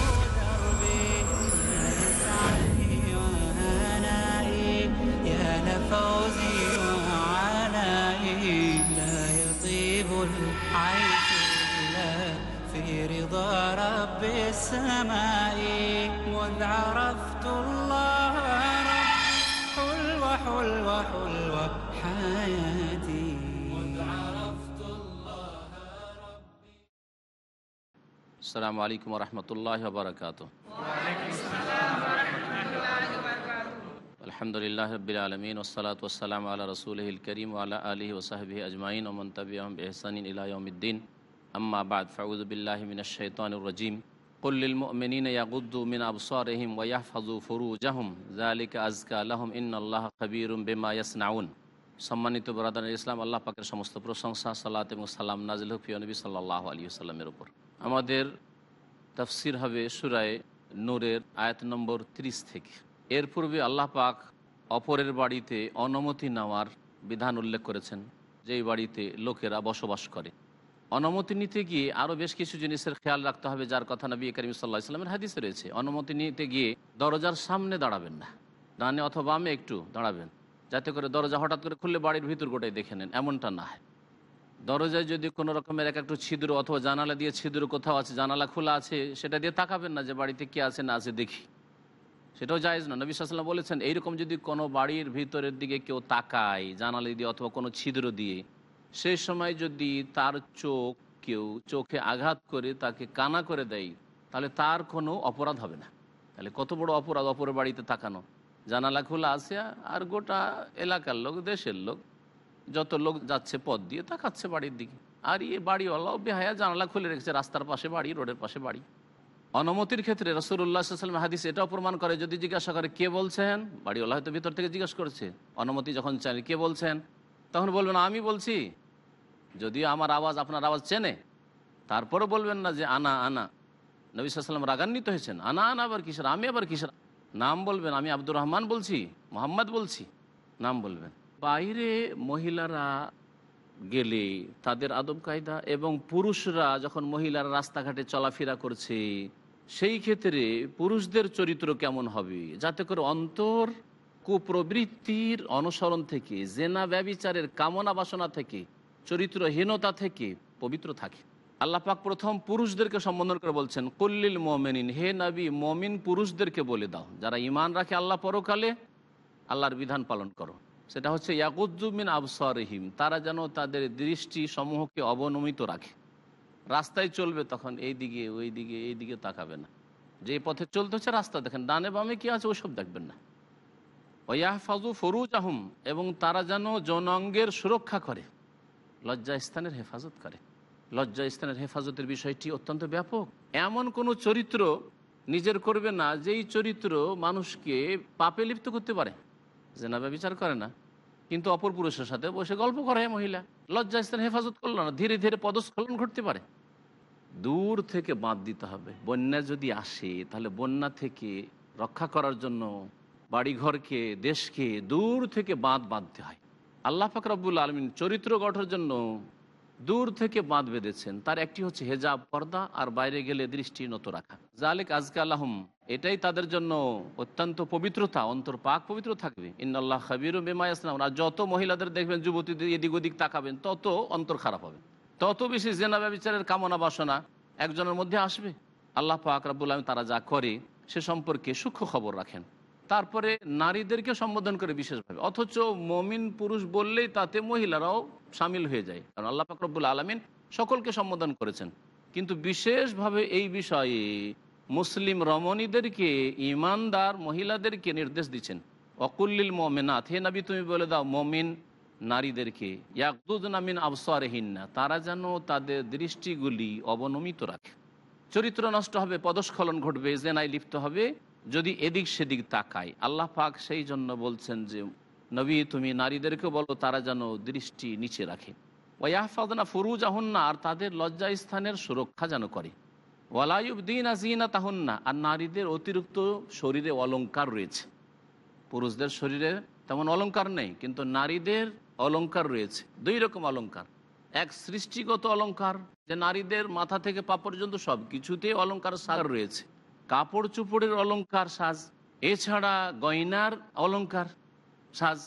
رب السماء مذ عرفت الله ربي حلوة حلوة حلوة حياتي. مذ عرفت السلام عليكم ورحمة الله وبركاته. الحمد لله رب العالمين والصلاة والسلام على رسوله الكريم وعلى آله وصحبه أجمعين ومن تبعهم بإحسان إلى يوم الدين. أما بعد فأعوذ بالله من الشيطان الرجيم. কল্লিল মিন ইয়াগুদ্দু মিন আবসর রহিম ওয়াহ ফাজু ফরু জাহম জালিক আজকা আল্লাহম ইন আল্লাহ কবিরুম বেমা ইয়াসনাউন সম্মানিত বরাদান ইসলাম, আল্লাহ পাকের সমস্ত প্রশংসা, সালাত এবং সালাম নাজিল হফিয় নবী সাল্লাহ আলী সাল্লামের উপর। আমাদের তাফসির হবে সুরায় নূরের আয়াত নম্বর 30 থেকে। এর পূর্বে আল্লাহ পাক অপরের বাড়িতে অনুমতি নেওয়ার বিধান উল্লেখ করেছেন, যেই বাড়িতে লোকেরা বসবাস করে। অনুমতি নিতে গিয়ে আরও বেশ কিছু জিনিসের খেয়াল রাখতে হবে, যার কথা নবী করিম সাল্লাহ ইসলামের হাদিসে রয়েছে। অনুমতি নিতে গিয়ে দরজার সামনে দাঁড়াবেন না। ডানে অথবা বামে একটু দাঁড়াবেন, যাতে করে দরজা হঠাৎ করে খুললে বাড়ির ভিতর গোটাই দেখে নেন। এমনটা না হয়। দরজায় যদি কোনো রকমের এক একটু ছিদ্র অথবা জানালা দিয়ে ছিদ্র কোথাও আছে, জানালা খোলা আছে, সেটা দিয়ে তাকাবেন না যে বাড়িতে কে আছে না আছে, দেখি। সেটাও জায়েজ না। নবী সাল্লাম বলেছেন, এইরকম যদি কোনো বাড়ির ভিতরের দিকে কেউ তাকায়, জানালা দিয়ে অথবা কোনো ছিদ্র দিয়ে সেই সময় যদি তার চোখ কেউ চোখে আঘাত করে তাকে কানা করে দেয়, তাহলে তার কোনো অপরাধ হবে না। তাহলে কত বড় অপরাধ অপরের বাড়িতে তাকানো? জানালা খোলা আছে, আর গোটা এলাকার লোক, দেশের লোক, যত লোক যাচ্ছে পথ দিয়ে তাকাচ্ছে বাড়ির দিকে। আর এ বাড়িওয়ালাও বেহায়া জানালা খুলে রেখেছে, রাস্তার পাশে বাড়ি, রোডের পাশে বাড়ি। অনুমতির ক্ষেত্রে রসুল্লাহ সাল্লাম হাদিস এটাও প্রমাণ করে, যদি জিজ্ঞাসা করে কে বলছেন, বাড়িওয়ালা হয়তো ভিতর থেকে জিজ্ঞাসা করছে। অনুমতি যখন চান কে বলছেন? তখন বলবেন, আমি বলছি যদিও আমার আওয়াজ আপনার আওয়াজ চেনে তারপরে বলবেন না যে আনা আনা। নবী সাল্লাম রাগান্বিত হয়েছেন, আনা আনা আবার কিসের? আমি আবার কিসের? নাম বলবেন, আমি আব্দুর রহমান বলছি, মোহাম্মদ বলছি। নাম বলবেন। বাইরে মহিলারা গেলে তাদের আদব কায়দা এবং পুরুষরা যখন মহিলারা রাস্তাঘাটে চলাফেরা করছে, সেই ক্ষেত্রে পুরুষদের চরিত্র কেমন হবে? যাতে করে অন্তর কুপ্রবৃত্তির অনুসরণ থেকে, জেনা ব্যবিচারের কামনা বাসনা থেকে, চরিত্রহীনতা থেকে পবিত্র থাকে। আল্লাহ পাক প্রথম পুরুষদেরকে সম্বোধন করে বলছেন, কল্লিল মোমেনিন, হে নবী, মমিন পুরুষদেরকে বলে দাও। যারা ইমান রাখে আল্লাহ পরকালে, আল্লাহর বিধান পালন করো। সেটা হচ্ছে ইয়াকুদ্দুমিন আবসরহিম, তারা যেন তাদের দৃষ্টি সমূহকে অবনমিত রাখে। রাস্তায় চলবে তখন এই দিকে, ওই দিকে, এই দিকে তাকাবে না। যে পথে চলতে হচ্ছে রাস্তা, দেখেন ডানে বামে কি আছে ওসব দেখবেন না। ওয়াহফাজু ফরুজ আহম এবং তারা যেন যৌনাঙ্গের সুরক্ষা করে। লজ্জা স্থানের হেফাজত করে। লজ্জা স্থানের হেফাজতের বিষয়টি অত্যন্ত ব্যাপক। এমন কোনো চরিত্র নিজের করবে না, যেই চরিত্র মানুষকে পাপে লিপ্ত করতে পারে। জেনাবে বিচার করে না। কিন্তু অপর পুরুষের সাথে বসে গল্প করে মহিলা। লজ্জা স্থান হেফাজত করল না, ধীরে ধীরে পদস্খলন ঘটতে পারে। দূর থেকে বাঁধ দিতে হবে। বন্যা যদি আসে, তাহলে বন্যা থেকে রক্ষা করার জন্য বাড়িঘরকে, দেশকে দূর থেকে বাঁধ বাঁধতে হয়। আল্লাহ ফাকরাবুল আলমিন চরিত্র গঠনের জন্য দূর থেকে বাঁধ বেঁধেছেন। তার একটি হচ্ছে হেজাব পর্দা আর বাইরে গেলে দৃষ্টি নত রাখা। জালেক আজকে আল্লাহম, এটাই তাদের জন্য অত্যন্ত পবিত্রতা, অন্তর পাক পবিত্র থাকবে। ইন্নআল্লাহ খাবির বেমায়াসলাম আর যত মহিলাদের দেখবেন যুবতীদের এদিক ওদিক তাকাবেন, তত অন্তর খারাপ হবে। তত বেশি জেনা ব্যবচারের কামনা বাসনা একজনের মধ্যে আসবে। আল্লাহ পাক রাবুল আলম তারা যা করে সে সম্পর্কে সূক্ষ্ম খবর রাখেন। তারপরে নারীদেরকে সম্বোধন করে বিশেষভাবে। অথচ মমিন পুরুষ বললেই তাতে মহিলারাও সামিল হয়ে যায়। কারণ আল্লাহ ফাকরবুল আলমিন সকলকে সম্বোধন করেছেন। কিন্তু বিশেষভাবে এই বিষয়ে মুসলিম রমণীদেরকে, ইমানদার মহিলাদেরকে নির্দেশ দিচ্ছেন। অকুল্লিল মমেনাথ হে নাবি, তুমি বলে দাও, মমিন নারীদেরকে ইয়াকুদ নামিন আবসারহীনা তারা যেন তাদের দৃষ্টিগুলি অবনমিত রাখে। চরিত্র নষ্ট হবে, পদস্খলন ঘটবে জেনাই লিপ্ত হবে যদি এদিক সেদিক তাকায় আল্লাহ পাক সেই জন্য বলছেন যে, নবী, তুমি নারীদেরকে বলো তারা যেন দৃষ্টি নিচে রাখে। ওয়াহফাদনা ফুরুজ আহন্না আর তাদের লজ্জা স্থানের সুরক্ষা যেন করে। ওয়ালাইউদ্দিন আজিনা তাহন্না আর নারীদের অতিরিক্ত শরীরে অলংকার রয়েছে। পুরুষদের শরীরে তেমন অলংকার নেই, কিন্তু নারীদের অলংকার রয়েছে। দুই রকম অলংকার। এক সৃষ্টিগত অলংকার, যে নারীদের মাথা থেকে পা পর্যন্ত সব কিছুতেই অলংকার সার রয়েছে। কাপড় চুপড়ের অলঙ্কার সাজ, এছাড়া গয়নার অলঙ্কার সাজ।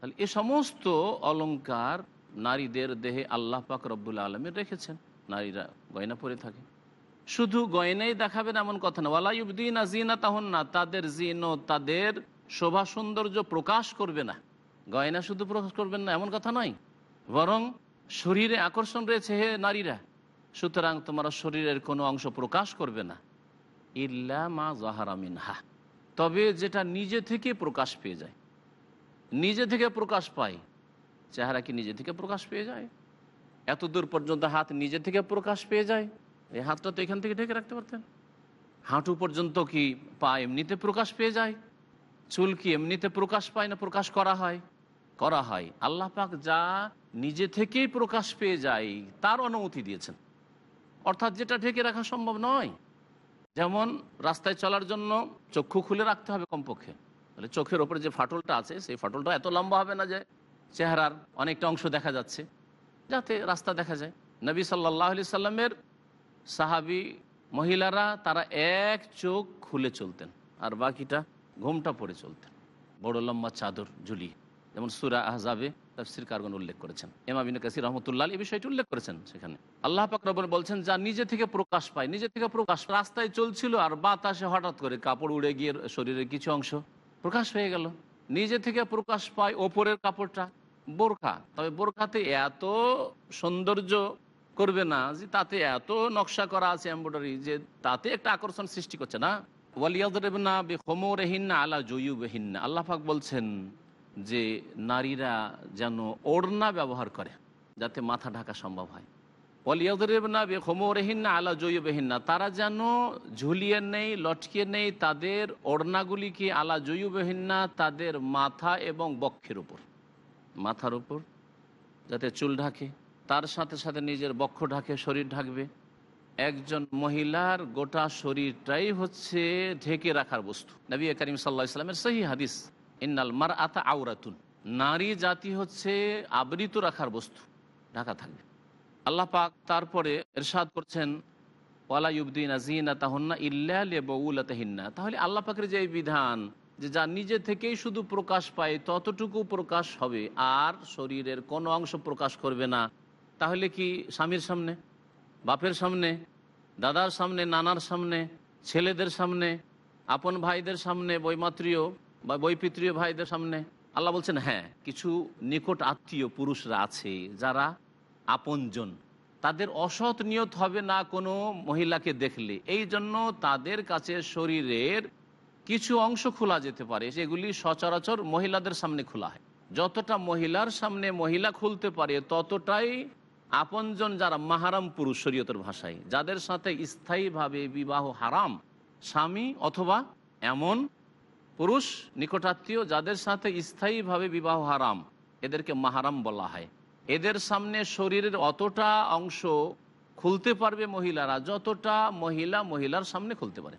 তাহলে এ সমস্ত অলঙ্কার নারীদের দেহে আল্লাহ পাক রব্বুল আলমের রেখেছেন। নারীরা গয়না পরে থাকে। শুধু গয়নাই দেখাবেন এমন কথা না। ওয়ালাইউদ্দিন আজিনা তাহন না তাদের জিন তাদের শোভা সৌন্দর্য প্রকাশ করবে না। গয়না শুধু প্রকাশ করবেন না, এমন কথা নয়। বরং শরীরে আকর্ষণ রয়েছে হে নারীরা। সুতরাং তোমরা শরীরের কোনো অংশ প্রকাশ করবে না। ইল্লা মা জাহারা মিনহা। তবে যেটা নিজে থেকে প্রকাশ পেয়ে যায়। নিজে থেকে প্রকাশ পায়, চেহারা কি নিজে থেকে প্রকাশ পেয়ে যায়? এত দূর পর্যন্ত হাত নিজে থেকে প্রকাশ পেয়ে যায়? এই হাতটা তো এখান থেকে ঢেকে রাখতে পারতেন। হাঁটু পর্যন্ত কি পা এমনিতে প্রকাশ পেয়ে যায়? চুল কি এমনিতে প্রকাশ পায় না প্রকাশ করা হয়? করা হয়। আল্লাহ পাক যা নিজে থেকেই প্রকাশ পেয়ে যায়, তার অনুমতি দিয়েছেন। অর্থাৎ যেটা ঢেকে রাখা সম্ভব নয়। যেমন রাস্তায় চলার জন্য চক্ষু খুলে রাখতে হবে কমপক্ষে। তাহলে চোখের ওপরে যে ফাটলটা আছে, সেই ফাটলটা এত লম্বা হবে না যে চেহারার অনেকটা অংশ দেখা যাচ্ছে, যাতে রাস্তা দেখা যায়। নবী সাল্লাহ আলি সাল্লামের সাহাবি মহিলারা, তারা এক চোখ খুলে চলতেন আর বাকিটা ঘুমটা পরে চলতেন। বড় লম্বা চাদর ঝুলিয়ে। যেমন সুরা আহজাবে তাফসির কারগন উল্লেখ করেছেন। এমাবিন কাসির রহমতুল্লাহ এই বিষয়টি উল্লেখ করেছেন সেখানে। আল্লাহ পাক রব্বুল বলছেন, যা নিজে থেকে প্রকাশ পায়, নিজে থেকে প্রকাশ রাস্তায় চলছিল আর বাতাসে হঠাৎ করে কাপড় উড়ে গিয়ে শরীরের কিছু অংশ প্রকাশ হয়ে গেল। নিজে থেকে প্রকাশ পায় ওপরের কাপড়টা, বোরখা। তবে বোরখাতে এত সৌন্দর্য করবে না যে তাতে এত নকশা করা আছে এম্ব্রয়ডারি যে তাতে একটা আকর্ষণ সৃষ্টি করছে না। ওয়ালিয়াদরেবনা বে হোমরেহিন্না আলা জয়ুবেহিন্না। আল্লাহ পাক বলছেন যে নারীরা যেন ওড়না ব্যবহার করে যাতে মাথা ঢাকা সম্ভব হয়। অলিয়াদরেবনা বে হোমরেহিন্না আলা জয়ুবেহিন্না, তারা যেন ঝুলিয়ে নেই, লটকিয়ে নেই তাদের ওড়নাগুলিকে আলা জয়ুবেহিন্না তাদের মাথা এবং বক্ষের উপর। মাথার উপর, যাতে চুল ঢাকে, তার সাথে সাথে নিজের বক্ষ ঢাকে, শরীর ঢাকবে। একজন মহিলার গোটা শরীরটাই হচ্ছে ঢেকে রাখার বস্তু। নবী করিম সাল্লা ইসলামের সহি হাদিস। ইন্নাল মার আতা আউরাতুন নারী জাতি হচ্ছে আবৃত রাখার বস্তু, ঢাকা থাকবে। আল্লাহ পাক তারপরে এরশাদ করছেন, ওয়ালা ইউবদিন আজিনা তাহন্না ইল্লা লেবউলাতাহিন্না তাহলে আল্লাহ পাকের যে বিধান, যে যা নিজে থেকেই শুধু প্রকাশ পায়, ততটুকু প্রকাশ হবে, আর শরীরের কোনো অংশ প্রকাশ করবে না। তাহলে কি স্বামীর সামনে, বাপের সামনে, দাদার সামনে, নানার সামনে, ছেলেদের সামনে, আপন ভাইদের সামনে, বৈমাত্রীয় বা বৈপিত্রীয় ভাইদের সামনে আল্লাহ বলছেন হ্যাঁ কিছু নিকট আত্মীয় পুরুষরা আছে যারা আপনজন। তাদের অসৎ নিয়ত হবে না কোনো মহিলাকে দেখলে। এই জন্য তাদের কাছে শরীরের কিছু অংশ খোলা যেতে পারে। সেগুলি সচরাচর মহিলাদের সামনে খোলা হয়। যতটা মহিলার সামনে মহিলা খুলতে পারে, ততটাই আপনজন যারা মাহারাম পুরুষ শরীয়তের ভাষায়, যাদের সাথে স্থায়ীভাবে বিবাহ হারাম, স্বামী অথবা এমন পুরুষ নিকটাত্মীয় যাদের সাথে স্থায়ীভাবে বিবাহ হারাম, এদেরকে মাহারাম বলা হয়। এদের সামনে শরীরের অতটা অংশ খুলতে পারবে মহিলারা, যতটা মহিলা মহিলার সামনে খুলতে পারে।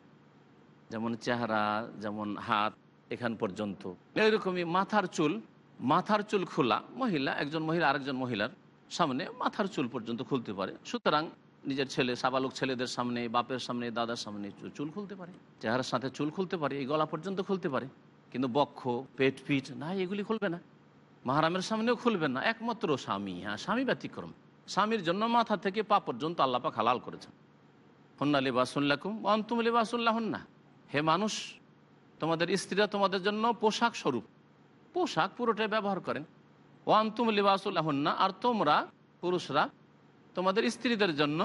যেমন চেহারা, যেমন হাত, এখান পর্যন্ত। এইরকমই মাথার চুল মাথার চুল খোলা, মহিলা, একজন মহিলা আরেকজন মহিলার সামনে মাথার চুল পর্যন্ত খুলতে পারে। সুতরাং নিজের ছেলে, সাবালক ছেলেদের সামনে, বাপের সামনে, দাদার সামনে চুল খুলতে পারে, চেহারার সাথে চুল খুলতে পারে, এই গলা পর্যন্ত খুলতে পারে, কিন্তু বক্ষ, পেট পিঠ, না, এগুলি খুলবে না। মাহারামের সামনেও খুলবে না, একমাত্র স্বামী হ্যাঁ স্বামী ব্যতিক্রম। স্বামীর জন্য মাথা থেকে পা পর্যন্ত আল্লাপাক হালাল করেছেন। হন্না লেবাসুল্লাকুম অন্তুম লেবাসুল্লাহ হন্না হে মানুষ, তোমাদের স্ত্রীরা তোমাদের জন্য পোশাক স্বরূপ। পোশাক পুরোটাই ব্যবহার করেন। ওয়ান্তুম লিবাসুল্লাহ হন্না আর তোমরা, পুরুষরা তোমাদের স্ত্রীদের জন্য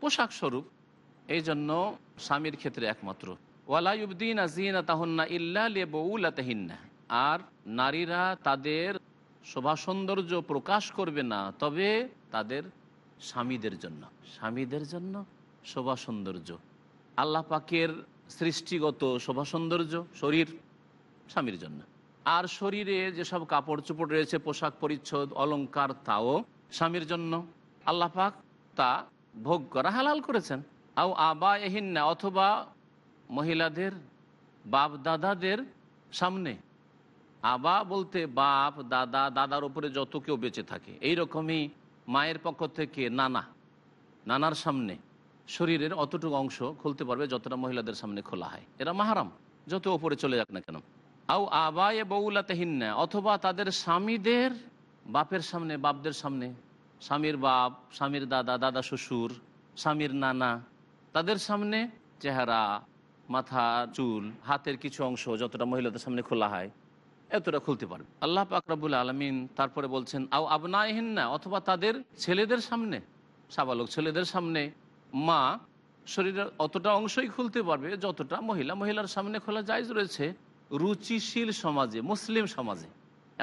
পোশাক স্বরূপ। এই জন্য স্বামীর ক্ষেত্রে একমাত্র। ওয়ালাইউদ্দিন তাহন্না আর নারীরা তাদের শোভা সৌন্দর্য প্রকাশ করবে না, তবে তাদের স্বামীদের জন্য। স্বামীদের জন্য শোভা সৌন্দর্য। আল্লাহ পাকের সৃষ্টিগত শোভা সৌন্দর্য শরীর, স্বামীর জন্য। আর শরীরে যেসব কাপড় চোপড় রয়েছে, পোশাক পরিচ্ছদ, অলংকার, তাও স্বামীর জন্য। আল্লাহ পাক তা ভোগ করা হালাল করেছেন। আও আবা এহিন্না অথবা মহিলাদের বাপ দাদাদের সামনে। আবা বলতে বাপ, দাদা, দাদার উপরে যত কেউ বেঁচে থাকে। এই রকমই মায়ের পক্ষ থেকে নানা, নানার সামনে শরীরের অতটুকু অংশ খুলতে পারবে যতটা মহিলাদের সামনে খোলা হয়। এরা মাহারাম, যত ওপরে চলে যাক না কেন। আও আবায়ে বউলাতেহিন্না অথবা তাদের স্বামীদের বাপের সামনে, বাপদের সামনে স্বামীর বাপ, স্বামীর দাদা দাদা শ্বশুর, স্বামীর নানা, তাদের সামনে চেহারা, মাথা, চুল, হাতের কিছু অংশ যতটা মহিলাদের সামনে খোলা হয়, এতটা খুলতে পারবে। আল্লাহ পাকরাবুল আলমিন তারপরে বলছেন, আও আবনাহিন না অথবা তাদের ছেলেদের সামনে। সাবালক ছেলেদের সামনে, মা শরীরের অতটা অংশই খুলতে পারবে যতটা মহিলা। মহিলার সামনে খোলা জায়জ রয়েছে রুচিশীল সমাজে, মুসলিম সমাজে।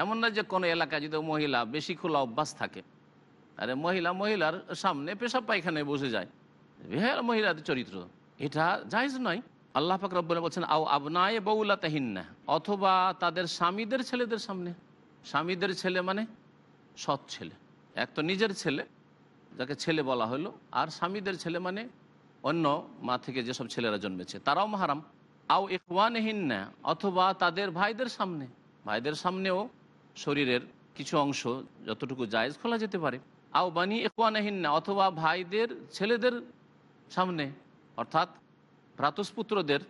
এমন না যে কোনো এলাকায় যদি মহিলা বেশি খোলা অভ্যাস থাকে। আরে মহিলা, মহিলার সামনে পেশাব পায়খানায় বসে যায়। বেহাল মহিলাদের চরিত্র। এটা জায়জ নয়। আল্লাহ পাক রব্বুল বলছেন, আও আবনায় বউলা তাহিন্না অথবা তাদের স্বামীদের ছেলেদের সামনে। স্বামীদের ছেলে মানে সৎ ছেলে। এক তো নিজের ছেলে, যাকে ছেলে বলা হলো, আর স্বামীদের ছেলে মানে অন্য মা থেকে যেসব ছেলেরা জন্মেছে, তারাও মাহারাম। আও ইকওয়ানহিন্না অথবা তাদের ভাইদের সামনে। ভাইদের সামনেও শরীরের কিছু অংশ যতটুকু জায়েজ খোলা যেতে পারে। আও বানি ইকওয়ানহিন্না অথবা ভাইদের, ছেলেদের সামনে, অর্থাৎ ভ্রাতুষ্পুত্রদের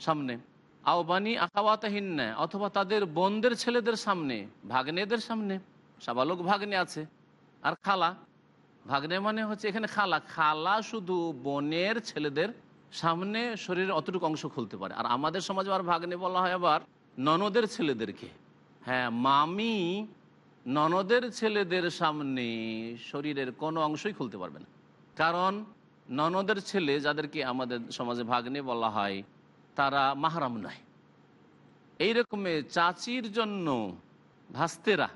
সামনে। আও বানি আকাওয়াতাহিন্না অথবা তাদের বোনদের ছেলেদের সামনে, ভাগ্নেদের সামনে। সাবালক ভাগ্নে আছে, আর খালা। ভাগ্নে মানে হচ্ছে এখানে খালা। খালা শুধু বোনের ছেলেদের সামনে শরীরের অতটুকু অংশ খুলতে পারে। আর আমাদের সমাজে আর ভাগ্নে বলা হয় আবার ননদের ছেলেদেরকে। হ্যাঁ মামি ননদের ছেলেদের সামনে শরীরের কোনো অংশই খুলতে পারবে না। কারণ ননদের ছেলে যাদেরকে আমাদের সমাজে ভাগ্নে বলা হয়, তারা মাহারাম নয়। এই রকমে চাচির জন্য ভাস্তেরা,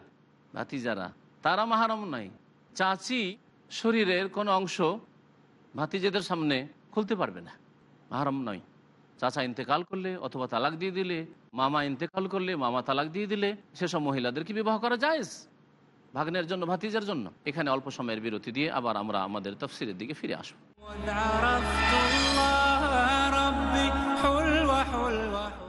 ভাতিজারা, তারা মাহারাম নয়। চাচি শরীরের কোনো অংশ ভাতিজেদের সামনে খুলতে পারবে না। মাহারাম নয়। চাচা ইন্তেকাল করলে অথবা তালাক দিয়ে দিলে মামা ইন্তেকাল করলে মামা তালাক দিয়ে দিলে সেসব মহিলাদেরকে বিবাহ করা যায় ভাগ্নের জন্য ভাতিজার জন্য এখানে অল্প সময়ের বিরতি দিয়ে আবার আমরা আমাদের তফসিলের দিকে ফিরে আসবো قد عرفت الله ربي حلوة حلوة حلوة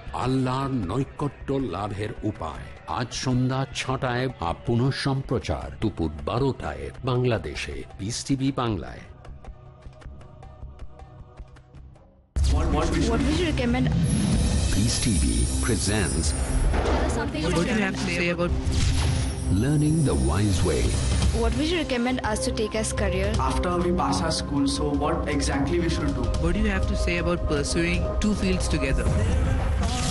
আল্লাহর নৈকট্য লাভের উপায় আজ সন্ধ্যা ছটায় বা পুনঃ সম্প্রচার দুপুর বারোটায় বাংলাদেশে পিস টিভি বাংলায় What would you recommend? Peace TV presents What do you have to say about learning the wise way What would you recommend us to take as career? after we pass our school? So what exactly we should do? What do you have to say about pursuing two fields together?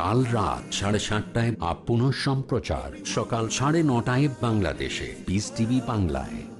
কাল রাত সাড়ে সাতটায় up সম্প্রচার সকাল সাড়ে নটায় বাংলাদেশে। Peace TV বাংলায়।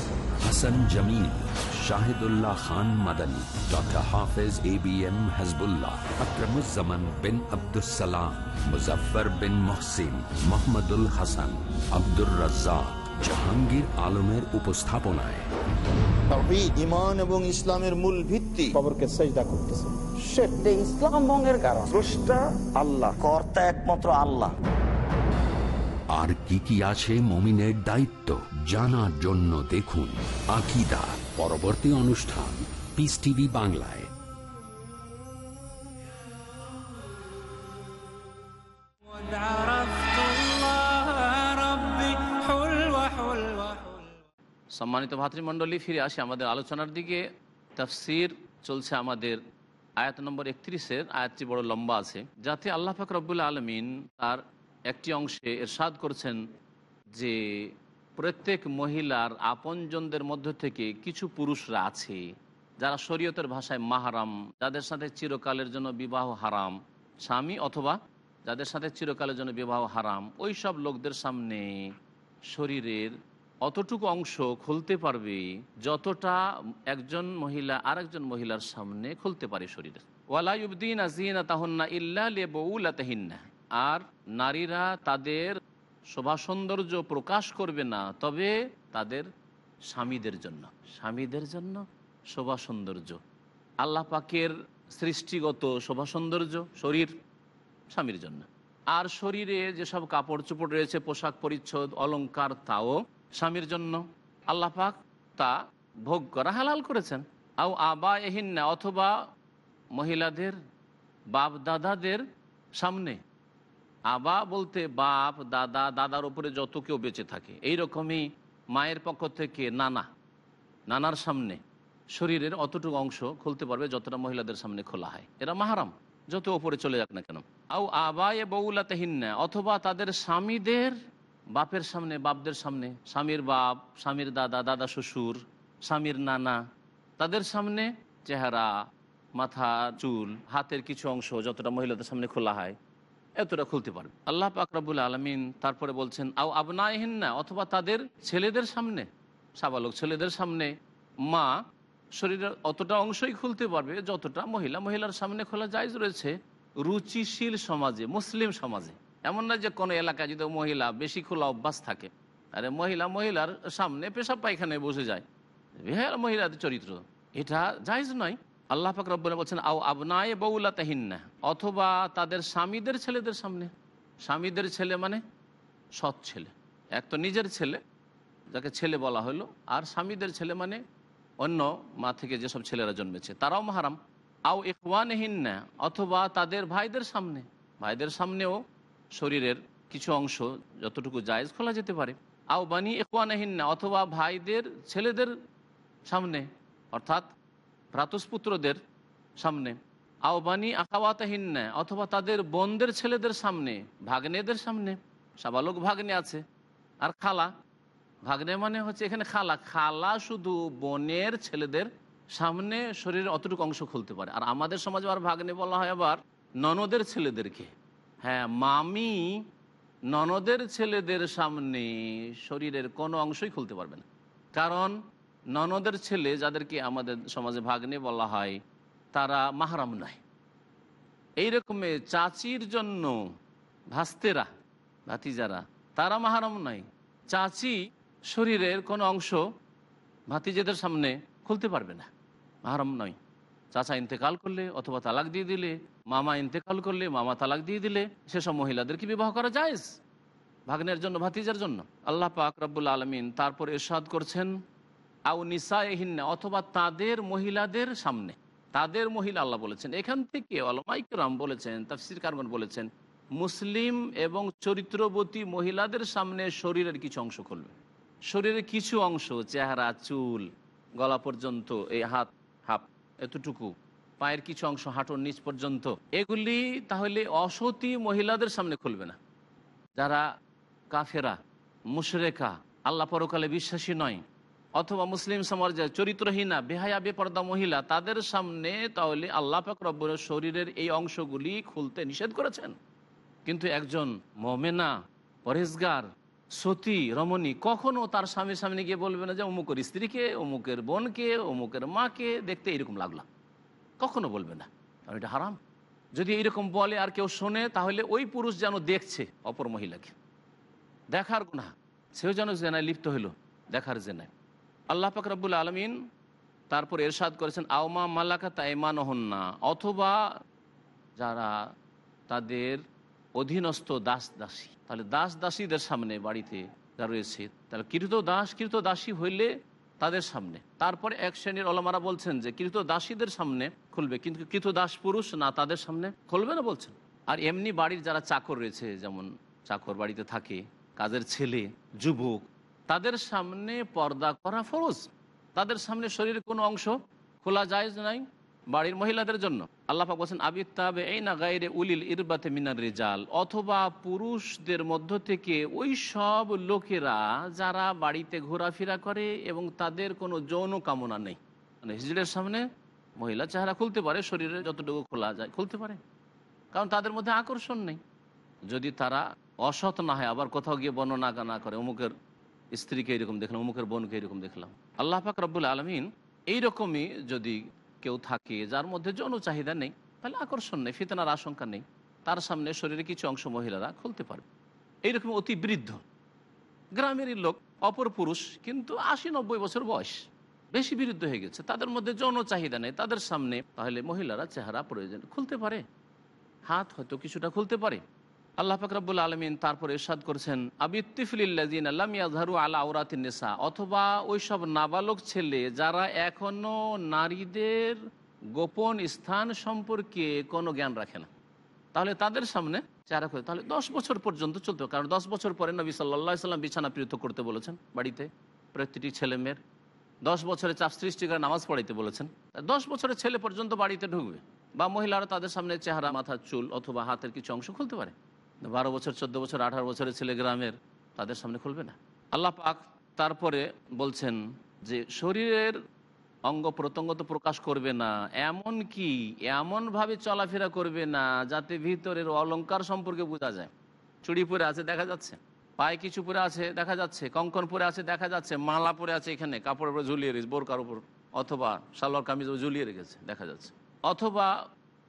Hasan Jamil Shahidullah Khan Madani doctor Hafez A B M Hazbullah Akramuzzaman bin Abdussalam Muzaffar bin Mohsin Mohammadul Hasan Abdur Razzaq Jahangir আলমের উপস্থাপনায়। ইমান এবং ইসলামের মূল ভিত্তি। খবরকে সেজদা করতেছে। ইসলাম ভঙ্গের কারণ। স্রষ্টা আল্লাহ কর্তা একমাত্র আল্লাহ। আর কি কি আছে মমিনের দায়িত্ব? জানার জন্য দেখুন আকিদা, পরবর্তী অনুষ্ঠান পিস টিভি বাংলায়। সম্মানিত ভাতৃমণ্ডলী, ফিরে আসে আমাদের আলোচনার দিকে। তাফসির চলছে আমাদের আয়াত নম্বর একত্রিশের, আয়াতটি বড় লম্বা আছে। যাতে আল্লাহ ফাকর রব্বুল আলমিন তার একটি অংশে এরশাদ করছেন যে প্রত্যেক মহিলার আপনজনদের মধ্য থেকে কিছু পুরুষরা আছে যারা শরীয়তের ভাষায় মাহারাম, যাদের সাথে চিরকালের জন্য বিবাহ হারাম, স্বামী অথবা যাদের সাথে চিরকালের জন্য বিবাহ হারাম, ওই সব লোকদের সামনে শরীরের অতটুকু অংশ খুলতে পারবে যতটা একজন মহিলা আরেকজন মহিলার সামনে খুলতে পারে শরীরের। ওয়ালাইউদ্দিন আজিনা তাহন্না ইল্লা লেবউলাতহিন্না। আর নারীরা তাদের শোভা সৌন্দর্য প্রকাশ করবে না, তবে তাদের স্বামীদের জন্য। স্বামীদের জন্য শোভা সৌন্দর্য। আল্লাহ পাকের সৃষ্টিগত শোভা সৌন্দর্য শরীর, স্বামীর জন্য। আর শরীরে যেসব কাপড় চোপড় রয়েছে, পোশাক পরিচ্ছদ, অলংকার, তাও স্বামীর জন্য। আল্লাহ পাক তা ভোগ করা হালাল করেছেন। আও আবা এহিন্না অথবা মহিলাদের বাপ দাদাদের সামনে আবা বলতে বাপ, দাদা, দাদার উপরে যত কেউ বেঁচে থাকে। এই রকমই মায়ের পক্ষ থেকে নানা, নানার সামনে শরীরের অতটুকু অংশ খুলতে পারবে যতটা মহিলাদের সামনে খোলা হয়। এরা মাহারাম, যত ওপরে চলে যাক না কেন। আও আবায় বউলাতেহিন্না, অথবা তাদের স্বামীদের বাপের সামনে, বাপদের সামনে, স্বামীর বাপ, স্বামীর দাদা দাদা শ্বশুর, স্বামীর নানা, তাদের সামনে চেহারা, মাথা, চুল, হাতের কিছু অংশ যতটা মহিলাদের সামনে খোলা হয় এতটা খুলতে পারবে আল্লাহ পাকরাবুল আলমিন তারপরে বলছেন, আও আবনাহিন না অথবা তাদের ছেলেদের সামনে। সাবালক, ছেলেদের সামনে মা শরীরের অতটা অংশই খুলতে পারবে যতটা মহিলা। মহিলার সামনে খোলা জায়জ রয়েছে রুচিশীল সমাজে, মুসলিম সমাজে। এমন না যে কোনো এলাকায় যদি মহিলা বেশি খোলা অভ্যাস থাকে আরে মহিলা মহিলার সামনে পেশাব পায়খানায় বসে যায়। মহিলাদের চরিত্র। এটা জায়জ নয়। আল্লাহ পাক রব্বনে বলছেন, আও আবনায় বউলা তাহিন্না অথবা তাদের স্বামীদের ছেলেদের সামনে। স্বামীদের ছেলে মানে সৎ ছেলে। এক তো নিজের ছেলে, যাকে ছেলে বলা হলো, আর স্বামীদের ছেলে মানে অন্য মা থেকে যেসব ছেলেরা জন্মেছে, তারাও মাহারাম। আও ইকওয়ানহিন্না অথবা তাদের ভাইদের সামনে। ভাইদের সামনেও শরীরের কিছু অংশ যতটুকু জায়েজ খোলা যেতে পারে। আও বানি ইকওয়ানহিন্না অথবা ভাইদের ছেলেদের সামনে। অর্থাৎ ভ্রাতুষ্পুত্রদের সামনে, আওবানি আকাওয়াতাহিন্না অথবা তাদের বোনদের ছেলেদের সামনে, ভাগ্নেদের সামনে, সাবালক ভাগ্নে আছে, আর খালা। ভাগ্নে মানে হচ্ছে এখানে খালা। খালা শুধু বোনের ছেলেদের সামনে শরীরের অতটুকু অংশ খুলতে পারে। আর আমাদের সমাজে আর ভাগ্নে বলা হয় আবার ননদের ছেলেদেরকে। হ্যাঁ মামি ননদের ছেলেদের সামনে শরীরের কোনো অংশই খুলতে পারবে না। কারণ ননদের ছেলে যাদেরকে আমাদের সমাজে ভাগ্নে বলা হয়, তারা মাহারাম নয়। এই রকমে চাচির জন্য ভাস্তেরা, ভাতিজারা, তারা মাহারাম নয়। চাচি শরীরের কোনো অংশ ভাতিজেদের সামনে খুলতে পারবে না। মাহারাম নয়। চাচা ইন্তেকাল করলে অথবা তালাক দিয়ে দিলে, মামা ইন্তেকাল করলে মামা তালাক দিয়ে দিলে, সেসব মহিলাদেরকে বিবাহ করা যায় ভাগ্নের জন্য, ভাতিজার জন্য। আল্লাহ পাক রব্বুল আলমিন তারপর এরশাদ করছেন আউ নিসাহিন্না অথবা তাদের মহিলাদের সামনে। তাদের মহিলা আল্লাহ বলেছেন, এখান থেকে অলমাইকরাম বলেছেন, তাফসির কারগন বলেছেন, মুসলিম এবং চরিত্রবতী মহিলাদের সামনে শরীরের কিছু অংশ খুলবে। শরীরের কিছু অংশ, চেহারা, চুল, গলা পর্যন্ত, এই হাত, হাফ, এতটুকু, পায়ের কিছু অংশ, হাঁটুর নিচ পর্যন্ত, এগুলি তাহলে অসতী মহিলাদের সামনে খুলবে না। যারা কাফেরা, মুশরেকা, আল্লাহ পরকালে বিশ্বাসী নয় অথবা মুসলিম সমাজের চরিত্রহীনা, বেহায়া, বেপর্দা মহিলা, তাদের সামনে তাহলে আল্লাহ পাক শরীরের এই অংশগুলি খুলতে নিষেধ করেছেন। কিন্তু একজন মমেনা পরেজগার সতী, রমণী কখনো তার স্বামীর সামনে গিয়ে বলবে না যে, অমুকের স্ত্রীকে, অমুকের বোনকে, অমুকের মাকে দেখতে এরকম লাগলাম কখনো বলবে না। কারণ এটা হারাম। যদি এইরকম বলে আর কেউ শোনে, তাহলে ওই পুরুষ যেন দেখছে অপর মহিলাকে। দেখার গুণা সেও যেন জেনায় লিপ্ত হইল, দেখার জেনায়। আল্লাহ পাক রব্বুল আলমিন তারপর এরশাদ করেছেন, আওমা মাল্লাকা তাইমান না অথবা যারা তাদের অধীনস্থ দাস দাসী তাহলে দাস দাসীদের সামনে বাড়িতে যা রয়েছে, তাহলে কৃত দাস, কৃত দাসী হইলে তাদের সামনে। তারপরে এক শ্রেণির অলমারা বলছেন যে কৃত দাসীদের সামনে খুলবে, কিন্তু কৃত দাস পুরুষ না তাদের সামনে খুলবে না বলছেন। আর এমনি বাড়ির যারা চাকর রয়েছে, যেমন চাকর বাড়িতে থাকে, কাজের ছেলে, যুবক তাদের সামনে পর্দা করা ফরজ। তাদের সামনে শরীরের কোনো অংশ খোলা যায় নাই বাড়ির মহিলাদের জন্য। আল্লাহাক বলছেন আবিত্তাবে এই না গাইরে উলিল ইরবাতে মিনার রেজাল অথবা পুরুষদের মধ্য থেকে ওই সব লোকেরা যারা বাড়িতে ঘোরাফেরা করে এবং তাদের কোনো যৌন কামনা নেই। মানে হিজড়ের সামনে মহিলা চেহারা খুলতে পারে, শরীরে যতটুকু খোলা যায় খুলতে পারে। কারণ তাদের মধ্যে আকর্ষণ নেই। যদি তারা অসৎ না হয়, আবার কোথাও গিয়ে বর্ণনা না করে, অমুকের স্ত্রীকে এরকম দেখলাম, অমুকের বোনকে এরকম দেখলাম। আল্লাহ পাক রব্বুল আলমিন এইরকমই যদি কেউ থাকে, যার মধ্যে যৌন চাহিদা নেই, তাহলে আকর্ষণ নেই, ফিতনার আশঙ্কা নেই, তার সামনে শরীরে কিছু অংশ মহিলারা খুলতে পারবে। এইরকম অতি বৃদ্ধ, গ্রামেরই লোক, অপর পুরুষ, কিন্তু আশি নব্বই বছর বয়স, বেশি বিরুদ্ধ হয়ে গেছে, তাদের মধ্যে যৌন চাহিদা নেই, তাদের সামনে তাহলে মহিলারা চেহারা প্রয়োজন, খুলতে পারে। হাত হয়তো কিছুটা খুলতে পারে আল্লাহ ফাকরাবুল আলমিন তারপর এরশাদ করছেন আবিত্তিফিল্লাজিন আল্লাহ ইয়াজহারু আলা আউরাতিন নেশা অথবা ওইসব নাবালক ছেলে যারা এখনও নারীদের গোপন স্থান সম্পর্কে কোনো জ্ঞান রাখে না। তাহলে তাদের সামনে চেহারা করে তাহলে দশ বছর পর্যন্ত চলতে কারণ দশ বছর পরে নবী সাল্লাহ সাল্লাম বিছানা পৃথক করতে বলেছেন, বাড়িতে প্রতিটি ছেলে মেয়ের দশ বছরে চাপ সৃষ্টি করে নামাজ পড়াইতে বলেছেন দশ বছরের ছেলে পর্যন্ত বাড়িতে ঢুকবে, বা মহিলারা তাদের সামনে চেহারা মাথার চুল অথবা হাতের কিছু অংশ খুলতে পারে। বারো বছর, চোদ্দ বছর, আঠারো বছরের ছেলে গ্রামের, তাদের সামনে খুলবে না। আল্লাহ পাক তারপরে বলছেন যে, শরীরের অঙ্গ প্রত্যঙ্গ তো প্রকাশ করবে না, এমন কি? এমনভাবে চলাফেরা করবে না, যাতে ভিতরের অলঙ্কার সম্পর্কে বোঝা যায়। চুড়ি পরে আছে দেখা যাচ্ছে, পায়ে কিছু পরে আছে দেখা যাচ্ছে, কঙ্কন পরে আছে দেখা যাচ্ছে, মালা পরে আছে এখানে, কাপড়ের উপরে ঝুলিয়ে রেখেছে, বোরকার উপর, অথবা সালোয়ার কামিজ ঝুলিয়ে রেখেছে, দেখা যাচ্ছে। অথবা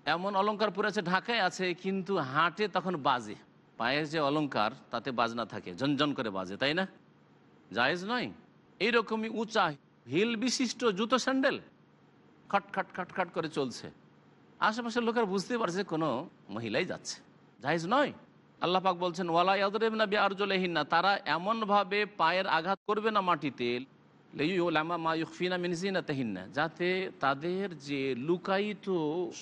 এমন অলঙ্কার পরে আছে, ঢাকায় আছে, কিন্তু হাটে তখন বাজে। পায়ের যে অলঙ্কার তাতে বাজনা থাকে, ঝনঝন করে বাজে, তাই না? জায়েজ নয়? এইরকমই উঁচা হিল বিশিষ্ট জুতো স্যান্ডেল খট খট খট খট করে চলছে। আশেপাশের লোকের বুঝতে পারছে কোনো মহিলাই যাচ্ছে। জায়েজ নয়? আল্লাহ পাক বলছেন, ওয়ালা ইয়াদরেব না বিআরজুলহিন না তারা এমনভাবে পায়ের আঘাত করবে না মাটিতে যাতে তাদের যে লুকায়িত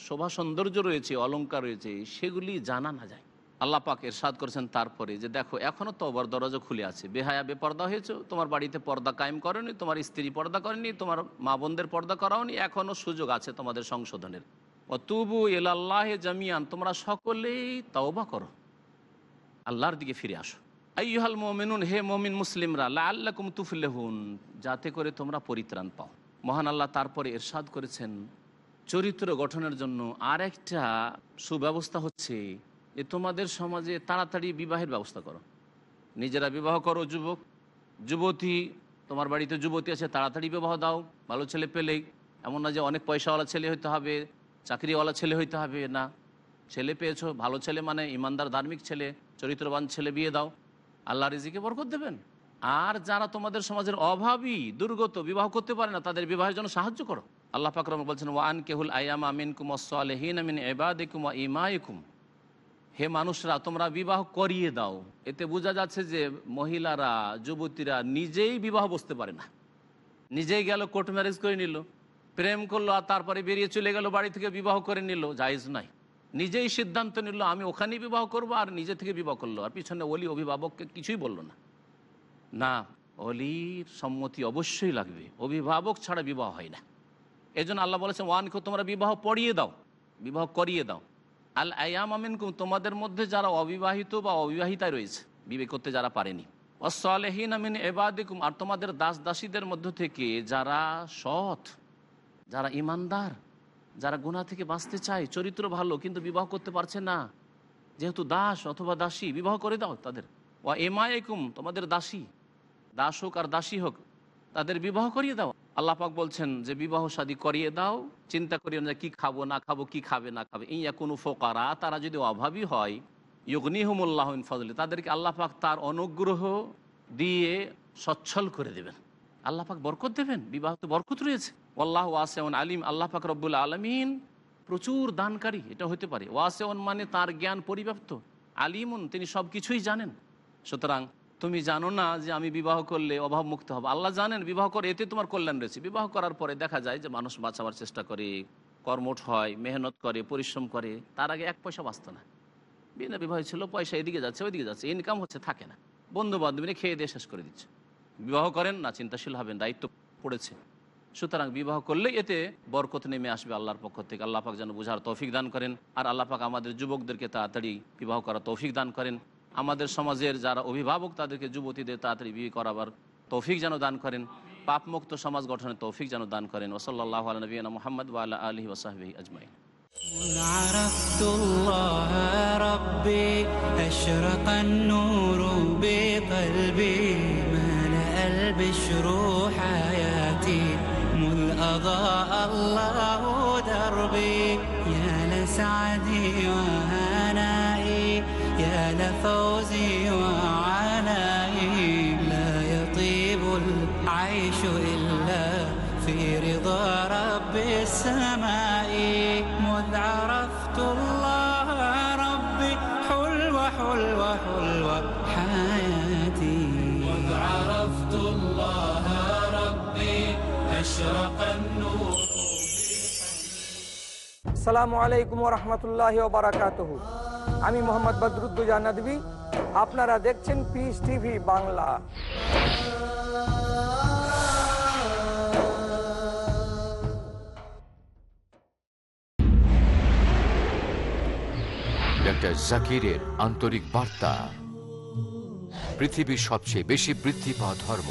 শোভা সৌন্দর্য রয়েছে অলঙ্কার রয়েছে, সেগুলি জানা না যায়। আল্লাহ পাক এরশাদ করেছেন তারপরে যে দেখো এখনও তো ওবার দরজা খুলে আছে। বেহায়া, বেপর্দা হয়েছে, তোমার বাড়িতে পর্দা কায়েম করেনি, তোমার স্ত্রী পর্দা করেনি, তোমার মা বোনদের পর্দা করাওনি এখনও সুযোগ আছে তোমাদের সংশোধনের। ও তুবু এলাল্লাহ জামিয়ান তোমরা সকলেই তওবা করো। আল্লাহর দিকে ফিরে আসো। আইহাল মোমিনুন, হে মমিন মুসলিমরা আল্লাহ কুম তুফলেহুন, যাতে করে তোমরা পরিত্রাণ পাও। মহান আল্লাহ তারপরে এরশাদ করেছেন, চরিত্র গঠনের জন্য আর একটা সুব্যবস্থা হচ্ছে যে তোমাদের সমাজে তাড়াতাড়ি বিবাহের ব্যবস্থা করো। নিজেরা বিবাহ করো, যুবক। যুবতী, তোমার বাড়িতে যুবতী আছে, তাড়াতাড়ি বিবাহ দাও। ভালো ছেলে পেলেই এমন না যে অনেক পয়সাওয়ালা ছেলে হইতে হবে, চাকরিওয়ালা ছেলে হইতে হবে, না। ছেলে পেয়েছ, ভালো ছেলে মানে ইমানদার, ধার্মিক ছেলে, চরিত্রবান ছেলে বিয়ে দাও। আল্লাহ রিজিকে বরকত দেবেন। আর যারা তোমাদের সমাজের অভাবী, দুর্গত, বিবাহ করতে পারে না, তাদের বিবাহের জন্য সাহায্য করো। আল্লাহ পাকরম বলছেন ওয়ান কেহুল আয়াম আমিন কুম আমিন এবাদিকুম ইমাইকুম হে মানুষরা, তোমরা বিবাহ করিয়ে দাও। এতে বোঝা যাচ্ছে যে মহিলারা, যুবতীরা নিজেই বিবাহ বসতে পারে না। নিজেই গেল, কোর্ট ম্যারেজ করে নিল। প্রেম করল আর তারপরে বেরিয়ে চলে গেল, বাড়ি থেকে বিবাহ করে নিল। জায়েজ নাই। নিজেই সিদ্ধান্ত নিল, আমি ওখানেই বিবাহ করব আর নিজে থেকে বিবাহ করল। আর পিছনে অলি অভিভাবককে কিছুই বলল না। না, অলির সম্মতি অবশ্যই লাগবে। অভিভাবক ছাড়া বিবাহ হয় না। এই জন্য আল্লাহ বলেছেন ওয়ানকে তোমরা বিবাহ পড়িয়ে দাও, বিবাহ করিয়ে দাও। আল আয়াম আমিনকুম তোমাদের মধ্যে যারা অবিবাহিত বা অবিবাহিতায় রয়েছে, বিবেক করতে যারা পারেনি। অসলেহীন আমিন এবাদিকুম আর তোমাদের দাস দাসীদের মধ্য থেকে যারা সৎ, যারা ইমানদার যারা গুণা থেকে বাঁচতে চায়, চরিত্র ভালো, কিন্তু বিবাহ করতে পারছে না, যেহেতু দাস অথবা দাসী, বিবাহ করে দাও তাদের। ও এমায়কুম তোমাদের দাসী, দাস হোক আর দাসী হোক, তাদের বিবাহ করিয়ে দাও। আল্লাহ পাক বলছেন যে, বিবাহ শাদী করিয়ে দাও, চিন্তা করিও না কি খাব, না খাব, কি খাবে, না খাবে। ইয়া কোনো ফোকারা, তারা যদি অভাবী হয় ইয়গনিহমুল্লাহিন ফজলে তাদেরকে আল্লাহ পাক তার অনুগ্রহ দিয়ে সচ্ছল করে দেবেন। আল্লাহ পাক বরকত দেবেন বিবাহ তো বরকত রয়েছে। আল্লাহ ওয়াসেমন আলিম, আল্লাহ পাক রব্বুল আলমিন প্রচুর দানকারী, এটা হতে পারে। ওয়াসেওন মানে তার জ্ঞান পরিব্যাপ্ত, আলিমুন, তিনি সব কিছুই জানেন। সুতরাং তুমি জানো না যে আমি বিবাহ করলে অভাব মুক্ত হব। আল্লাহ জানেন, বিবাহ করে, এতে তোমার কল্যাণ রয়েছে। বিবাহ করার পরে দেখা যায় যে মানুষ বাঁচাবার চেষ্টা করে, কর্মঠ হয়, মেহনত করে, পরিশ্রম করে, তার আগে এক পয়সা বাঁচত না। বিনা বিবাহ ছিল, পয়সা এদিকে যাচ্ছে, ওইদিকে যাচ্ছে ইনকাম হচ্ছে, থাকে না। বন্ধু বান্ধবী খেয়ে দিয়ে শেষ করে দিচ্ছে। বিবাহ করেন না চিন্তাশীল হবেন দায়িত্ব পড়েছে সুতরাং বিবাহ করলে এতে বরকত নেমে আসবে আল্লাহর পক্ষ থেকে আল্লাহ পাক যেন বুঝার তৌফিক দান করেন আর আল্লাহ পাক আমাদের যুবকদেরকে তাড়াতাড়ি বিবাহ করার তৌফিক দান করেন আমাদের সমাজের যারা অভিভাবক তাদেরকে যুবতীদের তাড়াতাড়ি বিয়ে করাবার তৌফিক যেন দান করেন পাপমুক্ত সমাজ গঠনের তৌফিক যেন দান করেন ওসল্লাহ নবীনা মোহাম্মদ ওয়াল আলহি ওসাহবি আজমাই عرفت الله ربي أشرق النور بقلبي البشر حياتي مذ أضاء الله دربي. يا لسعدي وهنائي يا لفوزي وعنائي لا يطيب العيش إلا في رضا رب السماء. আসসালামু আলাইকুম রহমতুল্লাহ বারাকাতহু। আমি মোহাম্মদ বদরুদ্দুজা নদী আপনারা দেখছেন পিস টিভি বাংলা। ডক্টর জাকিরের আন্তরিক বার্তা। পৃথিবীর সবচেয়ে বেশি বৃদ্ধি পাওয়া ধর্ম।